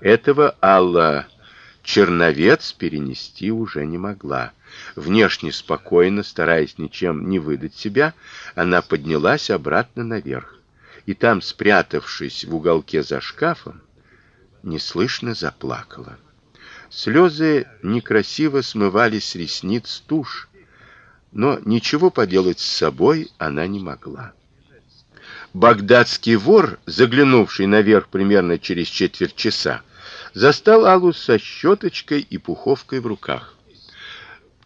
Этого Алла Черновец перенести уже не могла. Внешне спокойно, стараясь ничем не выдать себя, она поднялась обратно наверх. И там, спрятавшись в уголке за шкафом, неслышно заплакала. Слезы некрасиво смывались с ресниц тушь, но ничего поделать с собой она не могла. Багдадский вор, заглянувший наверх примерно через четверть часа, застал Аллу со щеточкой и пуховкой в руках.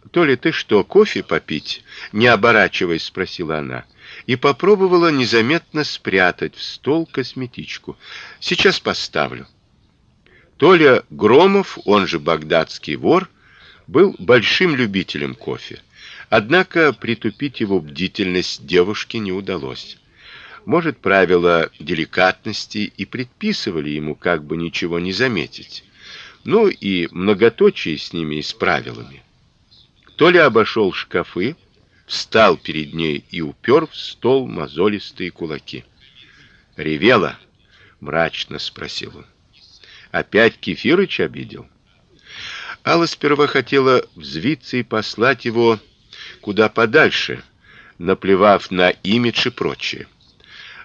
"То ли ты что, кофе попить?" не оборачиваясь, спросила она и попробовала незаметно спрятать в стол косметичку. "Сейчас поставлю". Толя Громов, он же багдадский вор, был большим любителем кофе. Однако притупить его бдительность девушке не удалось. Может, правила деликатности и предписывали ему как бы ничего не заметить. Ну и многоточие с ними и с правилами. Толя обошел шкафы, встал перед ней и упер в стол мозолистые кулаки. "Ревела?" мрачно спросил он. Опять Кефирыч обидел. Алла сперва хотела взвиться и послать его куда подальше, наплевав на имидж и прочее.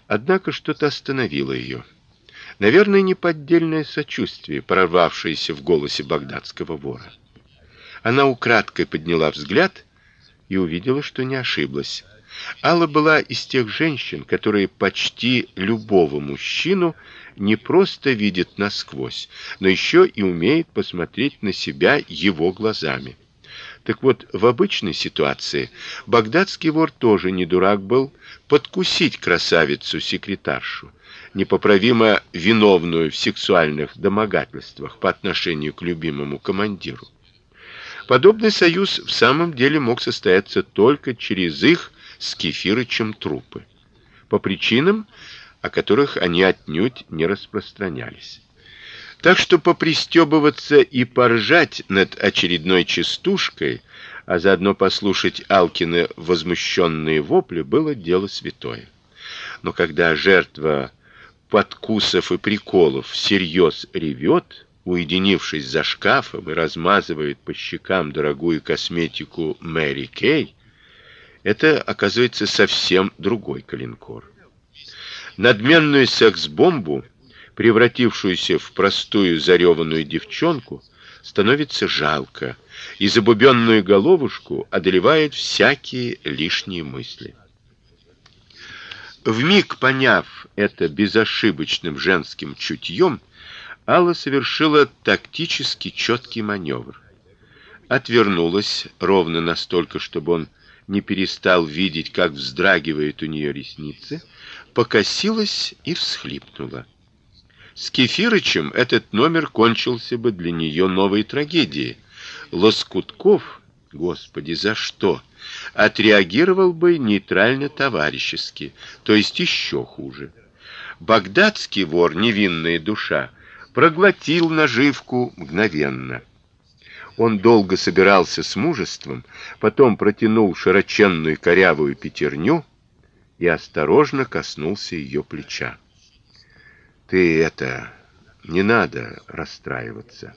Однако что-то остановило ее. Наверное, неподдельное сочувствие, прорвавшееся в голосе багдадского вора. Она украдкой подняла взгляд и увидела, что не ошиблась. Алла была из тех женщин, которые почти любого мужчину не просто видят насквозь, но еще и умеют посмотреть на себя его глазами. Так вот, в обычной ситуации багдадский вор тоже не дурак был подкусить красавицу-секретаршу, непоправимо виновную в сексуальных домогательствах по отношению к любимому командиру. Подобный союз в самом деле мог состояться только через их с Кефирычем трупы, по причинам, о которых они отнюдь не распространялись. Так что попристёбываться и поржать над очередной частушкой, а заодно послушать Алкины возмущенные вопли было дело святое. Но когда жертва подкусов и приколов всерьез ревет, уединившись за шкафом и размазывает по щекам дорогую косметику Мэри Кей, это оказывается совсем другой калинкор. Надменную секс-бомбу превратившуюся в простую зареванную девчонку, становится жалко, и забубенную головушку одолевают всякие лишние мысли. В миг поняв это безошибочным женским чутьем, Алла совершила тактически четкий маневр. Отвернулась ровно настолько, чтобы он не перестал видеть, как вздрагивают у нее ресницы, покосилась и всхлипнула. С Кефирычем этот номер кончился бы для нее новой трагедией. Лоскутков, господи, за что? Отреагировал бы нейтрально-товарищески, то есть еще хуже. Багдадский вор, невинная душа, проглотил наживку мгновенно. Он долго собирался с мужеством, потом протянул широченную корявую пятерню и осторожно коснулся ее плеча. Ты это не надо расстраиваться.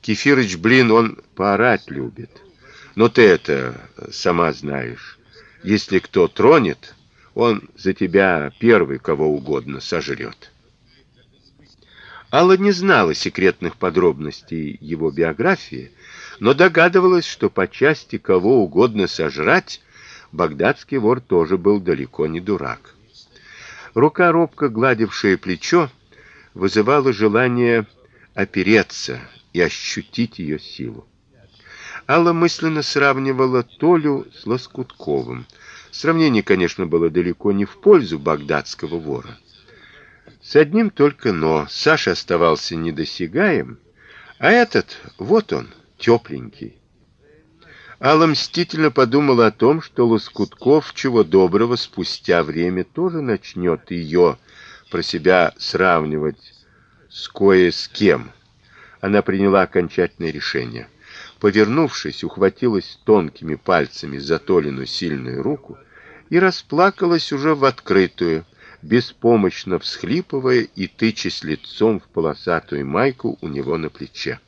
Кефирыч, блин, он поорать любит. Но ты это сама знаешь. Если кто тронет, он за тебя первый кого угодно сожрет. Алла не знала секретных подробностей его биографии, но догадывалась, что по части кого угодно сожрать багдадский вор тоже был далеко не дурак. Рука, робко гладившая плечо, вызывала желание опереться и ощутить ее силу. Алла мысленно сравнивала Толю с Лоскутковым. Сравнение, конечно, было далеко не в пользу багдадского вора. С одним только но Саша оставался недосягаем, а этот, вот он, тепленький. Алла мстительно подумала о том, что Лоскутков чего доброго спустя время тоже начнет ее про себя сравнивать с кое с кем. Она приняла окончательное решение. Повернувшись, ухватилась тонкими пальцами за Толину сильную руку и расплакалась уже в открытую, беспомощно всхлипывая и тычась лицом в полосатую майку у него на плече.